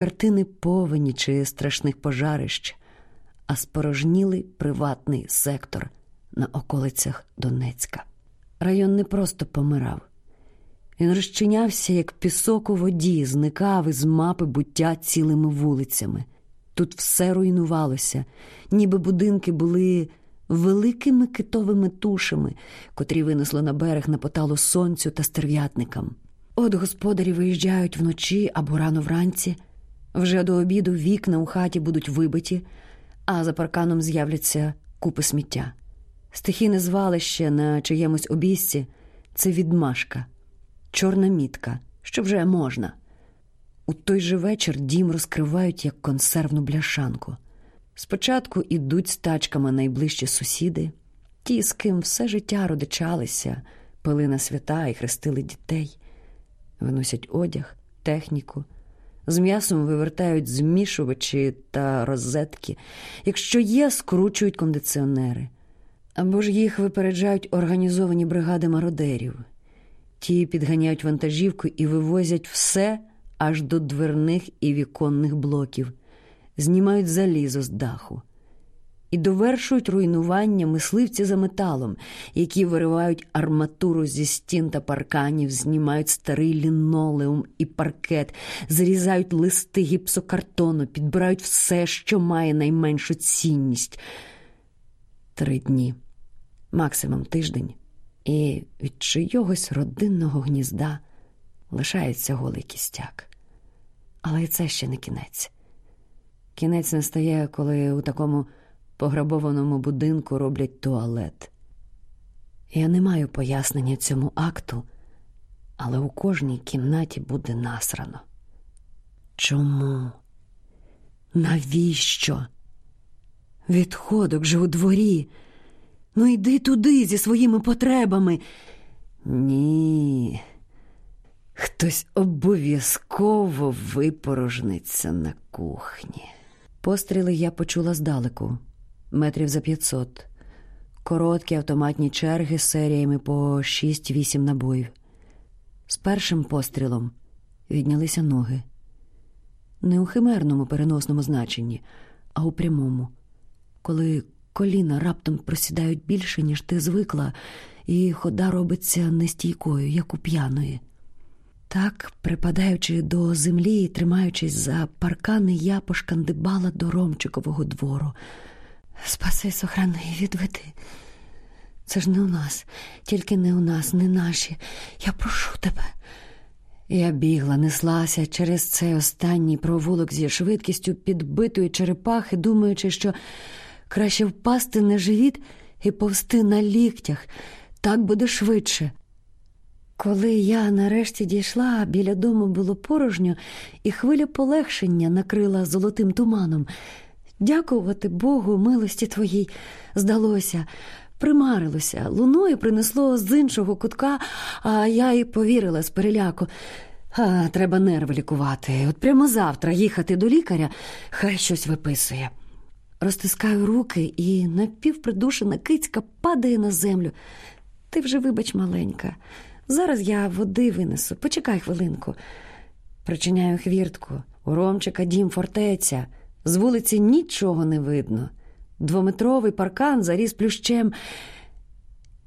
картини повені чи страшних пожарищ, а спорожнілий приватний сектор на околицях Донецька. Район не просто помирав. Він розчинявся, як пісок у воді, зникав із мапи буття цілими вулицями. Тут все руйнувалося, ніби будинки були великими китовими тушами, котрі винесло на берег на поталу сонцю та стерв'ятникам. От господарі виїжджають вночі або рано вранці. Вже до обіду вікна у хаті будуть вибиті, а за парканом з'являться купи сміття. Стихійне звалище на чиємусь обійсці це відмашка, чорна мітка, що вже можна. У той же вечір дім розкривають як консервну бляшанку. Спочатку ідуть з тачками найближчі сусіди, ті, з ким все життя родичалися, пили на свята і хрестили дітей, виносять одяг, техніку, з м'ясом вивертають змішувачі та розетки. Якщо є, скручують кондиціонери. Або ж їх випереджають організовані бригади мародерів. Ті підганяють вантажівку і вивозять все аж до дверних і віконних блоків, знімають залізо з даху і довершують руйнування мисливці за металом, які виривають арматуру зі стін та парканів, знімають старий лінолеум і паркет, зрізають листи гіпсокартону, підбирають все, що має найменшу цінність. Три дні, максимум тиждень, і від чийогось родинного гнізда лишається голий кістяк. Але і це ще не кінець. Кінець настає, коли у такому пограбованому будинку роблять туалет. Я не маю пояснення цьому акту, але у кожній кімнаті буде насрано. Чому? Навіщо? Відходок же у дворі. Ну йди туди зі своїми потребами. Ні. Хтось обов'язково випорожниться на кухні. Постріли я почула здалеку, метрів за п'ятсот. Короткі автоматні черги з серіями по 6-8 набоїв. З першим пострілом віднялися ноги. Не у химерному переносному значенні, а у прямому, коли коліна раптом просідають більше, ніж ти звикла, і хода робиться нестійкою, як у п'яної. Так, припадаючи до землі і тримаючись за паркани, я пошкандибала до Ромчикового двору. Спаси, сохрани відведи. Це ж не у нас, тільки не у нас, не наші. Я прошу тебе. Я бігла, неслася через цей останній провулок зі швидкістю підбитої черепахи, думаючи, що краще впасти на живіт і повсти на ліктях. Так буде швидше. Коли я нарешті дійшла, біля дому було порожньо, і хвиля полегшення накрила золотим туманом. Дякувати Богу, милості твоїй, здалося, примарилося, луною принесло з іншого кутка, а я й повірила з переляку. А, Треба нерви лікувати. От прямо завтра їхати до лікаря, хай щось виписує. Розтискаю руки, і напівпридушена кицька падає на землю. Ти вже, вибач, маленька. Зараз я води винесу, почекай хвилинку. Причиняю хвіртку. У Ромчика дім фортеця. З вулиці нічого не видно. Двометровий паркан заріс плющем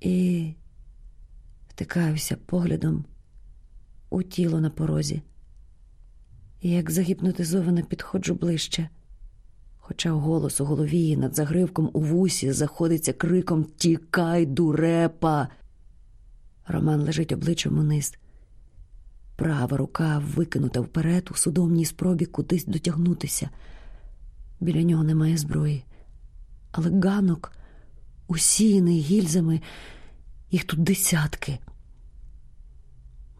і втикаюся поглядом у тіло на порозі. І як загіпнотизована підходжу ближче. Хоча голос у голові над загривком у вусі заходиться криком Тікай, дурепа. Роман лежить обличчям униз. Права рука викинута вперед у судомній спробі кудись дотягнутися. Біля нього немає зброї, але ганок, усіяний гільзами, їх тут десятки.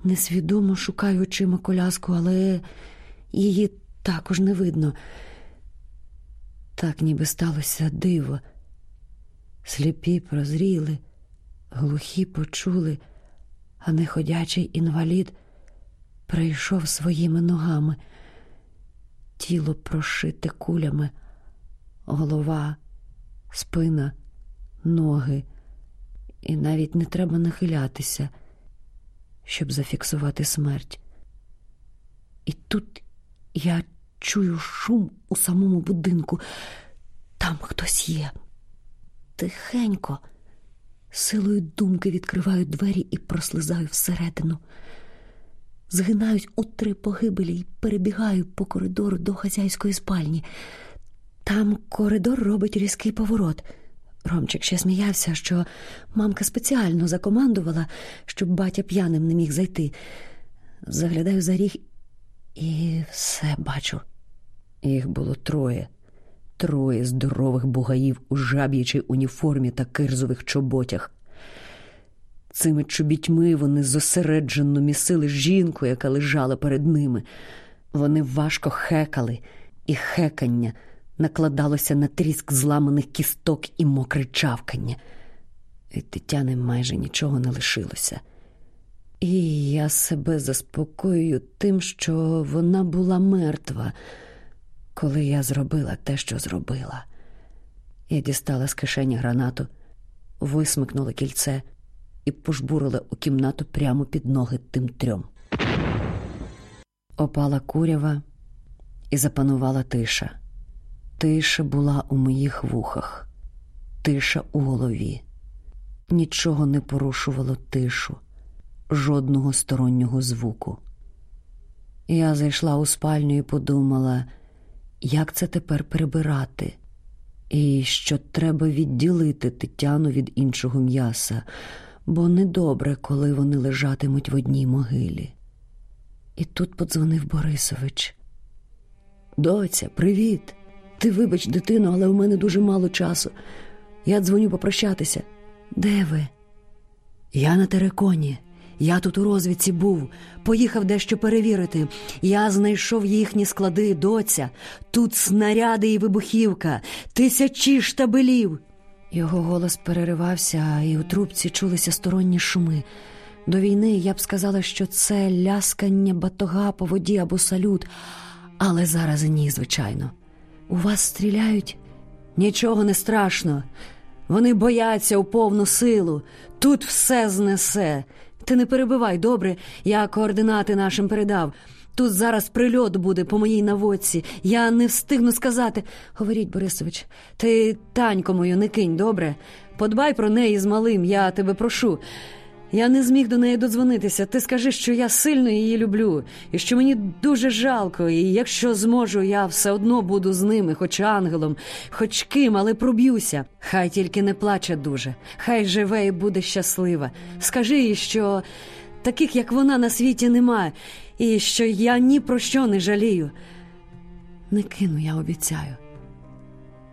Несвідомо шукаю очима коляску, але її також не видно. Так ніби сталося диво. Сліпі прозріли, глухі почули, а неходячий інвалід прийшов своїми ногами тіло прошите кулями, голова, спина, ноги, і навіть не треба нахилятися, щоб зафіксувати смерть. І тут я чую шум у самому будинку. Там хтось є. Тихенько, силою думки відкриваю двері і прослизаю всередину. Згинаюсь у три погибелі і перебігаю по коридору до хазяйської спальні. Там коридор робить різкий поворот. Ромчик ще сміявся, що мамка спеціально закомандувала, щоб батя п'яним не міг зайти. Заглядаю за ріг і все бачу. Їх було троє, троє здорових бугаїв у жаб'ячій уніформі та кирзових чоботях. Цими чобітьми вони зосереджено місили жінку, яка лежала перед ними. Вони важко хекали, і хекання накладалося на тріск зламаних кісток і мокре чавкання. Від Тетяни майже нічого не лишилося. І я себе заспокоюю тим, що вона була мертва, коли я зробила те, що зробила. Я дістала з кишені гранату, висмикнула кільце і пожбурила у кімнату прямо під ноги тим трьом. Опала курява і запанувала тиша. Тиша була у моїх вухах, тиша у голові. Нічого не порушувало тишу, жодного стороннього звуку. Я зайшла у спальню і подумала, як це тепер прибирати, і що треба відділити Тетяну від іншого м'яса, бо недобре, коли вони лежатимуть в одній могилі. І тут подзвонив Борисович. Доця, привіт! Ти вибач, дитино, але у мене дуже мало часу. Я дзвоню попрощатися. Де ви? Я на тереконі. Я тут у розвідці був, поїхав дещо перевірити. Я знайшов їхні склади, доця. Тут снаряди і вибухівка, тисячі штабелів. Його голос переривався, і у трубці чулися сторонні шуми. До війни я б сказала, що це ляскання батога по воді або салют, але зараз ні, звичайно. У вас стріляють? Нічого не страшно. Вони бояться у повну силу. Тут все знесе. Ти не перебивай, добре, я координати нашим передав. Тут зараз прильот буде по моїй наводці. Я не встигну сказати. Говоріть, Борисович, ти танько мою не кинь, добре? Подбай про неї з малим, я тебе прошу. Я не зміг до неї додзвонитися. Ти скажи, що я сильно її люблю, і що мені дуже жалко, і якщо зможу, я все одно буду з ними, хоч ангелом, хоч ким, але проб'юся. Хай тільки не плаче дуже, хай живе і буде щаслива. Скажи їй, що таких, як вона, на світі немає, і що я ні про що не жалію. Не кину, я обіцяю.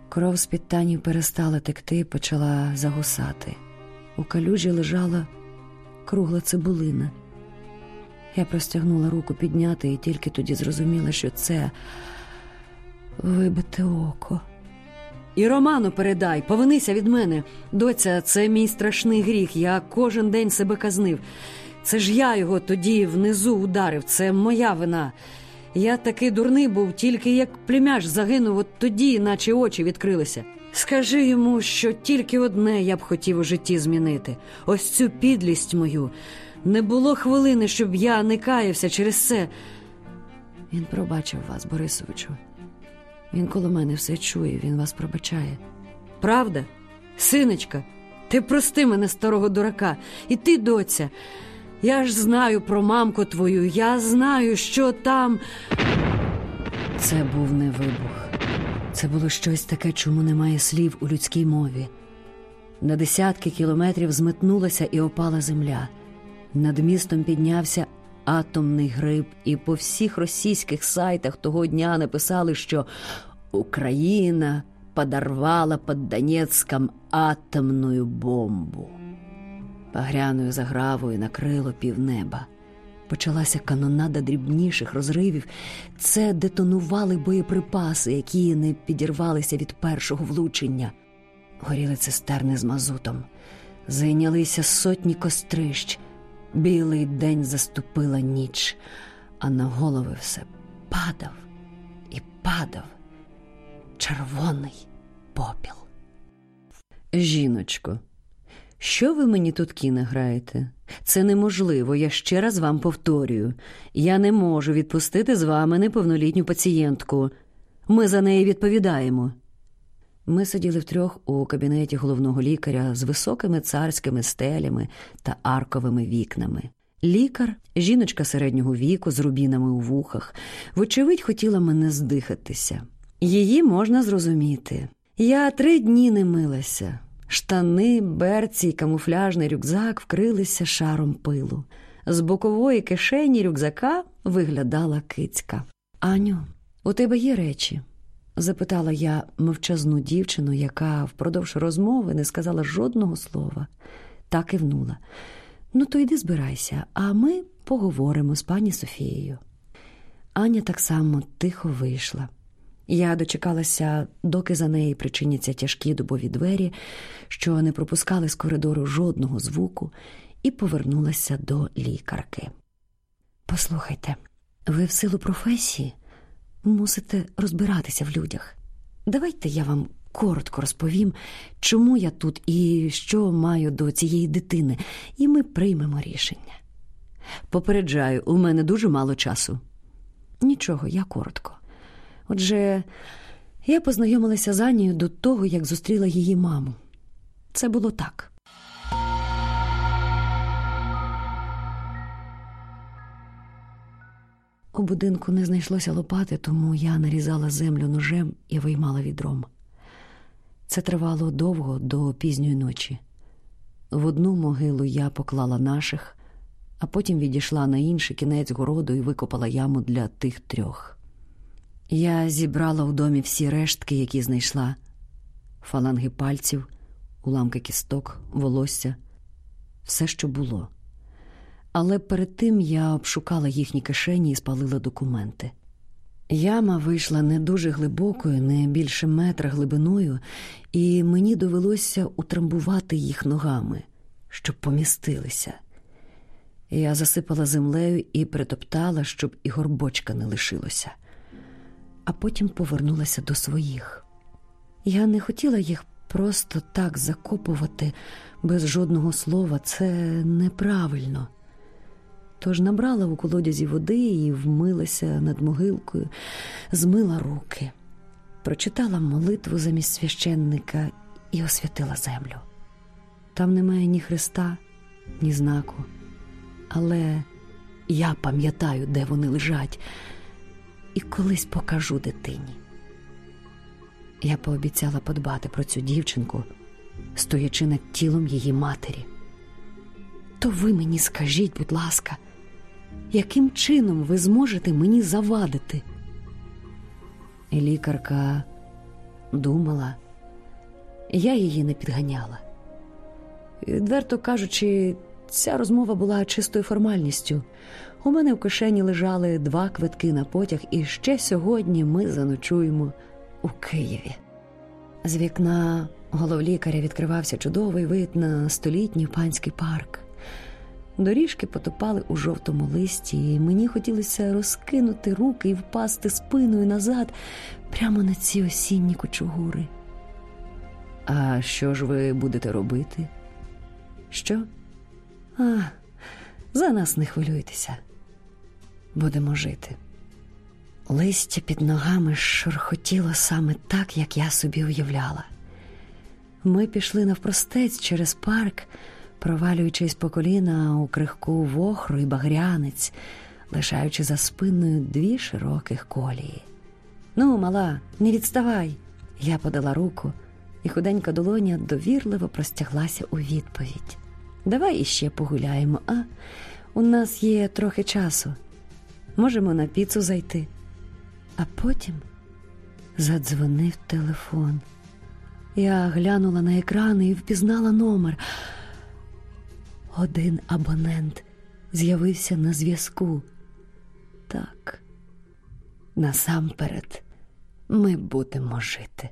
Кров з під танів перестала текти, почала загусати. У калюжі лежала кругла цибулина. Я простягнула руку підняти і тільки тоді зрозуміла, що це вибите око. І Роману передай, повинися від мене. Доця, це мій страшний гріх. Я кожен день себе казнив. Це ж я його тоді внизу ударив, це моя вина. Я такий дурний був, тільки як племяш загинув, от тоді, наче очі відкрилися. Скажи йому, що тільки одне я б хотів у житті змінити ось цю підлість мою. Не було хвилини, щоб я не каявся через це. Він пробачив вас, Борисовичу. Він коло мене все чує, він вас пробачає. Правда, синочка, ти прости мене, старого дурака, і ти, доця. Я ж знаю про мамку твою, я знаю, що там. Це був не вибух. Це було щось таке, чому немає слів у людській мові. На десятки кілометрів зметнулася і опала земля. Над містом піднявся атомний гриб, і по всіх російських сайтах того дня написали, що Україна подорвала під Донецьком атомну бомбу. Багряною загравою накрило півнеба. Почалася канонада дрібніших розривів. Це детонували боєприпаси, які не підірвалися від першого влучення. Горіли цистерни з мазутом, зайнялися сотні кострищ. Білий день заступила ніч, а на голови все падав і падав червоний попіл. Жіночко, Що ви мені тут кіно граєте? Це неможливо, я ще раз вам повторюю. Я не можу відпустити з вами неповнолітню пацієнтку. Ми за неї відповідаємо. Ми сиділи втрьох у кабінеті головного лікаря з високими царськими стелями та арковими вікнами. Лікар, жіночка середнього віку з рубінами у вухах, вочевидь, хотіла мене здихатися. Її можна зрозуміти. Я три дні не милася. Штани, берці й камуфляжний рюкзак вкрилися шаром пилу. З бокової кишені рюкзака виглядала кицька. Аню, у тебе є речі? запитала я мовчазну дівчину, яка впродовж розмови не сказала жодного слова, та кивнула. Ну, то йди збирайся, а ми поговоримо з пані Софією. Аня так само тихо вийшла. Я дочекалася, доки за неї причиняться тяжкі дубові двері, що не пропускали з коридору жодного звуку, і повернулася до лікарки. Послухайте, ви в силу професії мусите розбиратися в людях. Давайте я вам коротко розповім, чому я тут і що маю до цієї дитини, і ми приймемо рішення. Попереджаю, у мене дуже мало часу. Нічого, я коротко. Отже, я познайомилася з Анією до того, як зустріла її маму. Це було так. У будинку не знайшлося лопати, тому я нарізала землю ножем і виймала відром. Це тривало довго до пізньої ночі. В одну могилу я поклала наших, а потім відійшла на інший кінець городу і викопала яму для тих трьох. Я зібрала у домі всі рештки, які знайшла: фаланги пальців, уламки кісток, волосся, все, що було. Але перед тим я обшукала їхні кишені і спалила документи. Яма вийшла не дуже глибокою, не більше метра глибиною, і мені довелося утрамбувати їх ногами, щоб помістилися. Я засипала землею і притоптала, щоб і горбочка не лишилося, а потім повернулася до своїх. Я не хотіла їх просто так закопувати без жодного слова, це неправильно. Тож набрала у колодязі води і вмилася над могилкою, змила руки, прочитала молитву замість священника і освятила землю. Там немає ні хреста, ні знаку, але я пам'ятаю, де вони лежать, і колись покажу дитині. Я пообіцяла подбати про цю дівчинку, стоячи над тілом її матері. То ви мені скажіть, будь ласка, яким чином ви зможете мені завадити? І лікарка думала, я її не підганяла. Відверто кажучи, ця розмова була чистою формальністю. У мене в кишені лежали два квитки на потяг, і ще сьогодні ми заночуємо у Києві. З вікна головлікаря відкривався чудовий вид на столітній панський парк. Доріжки потопали у жовтому листі, і мені хотілося розкинути руки і впасти спиною назад прямо на ці осінні кучугури. А що ж ви будете робити? Що? А, за нас не хвилюйтеся. Будемо жити. Листя під ногами шурхотіло саме так, як я собі уявляла. Ми пішли навпростець через парк, провалюючись по коліна у крихку вохру і багрянець, лишаючи за спиною дві широких колії. Ну, мала, не відставай. Я подала руку, і худенька долоня довірливо простяглася у відповідь. Давай іще погуляємо, а? У нас є трохи часу. Можемо на піцу зайти. А потім задзвонив телефон. Я глянула на екран і впізнала номер. Один абонент з'явився на зв'язку. Так, насамперед, ми будемо жити.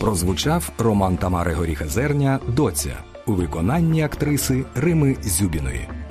Прозвучав роман Тамари Горіха Зерня Доця у виконанні актриси Рими Зюбіної.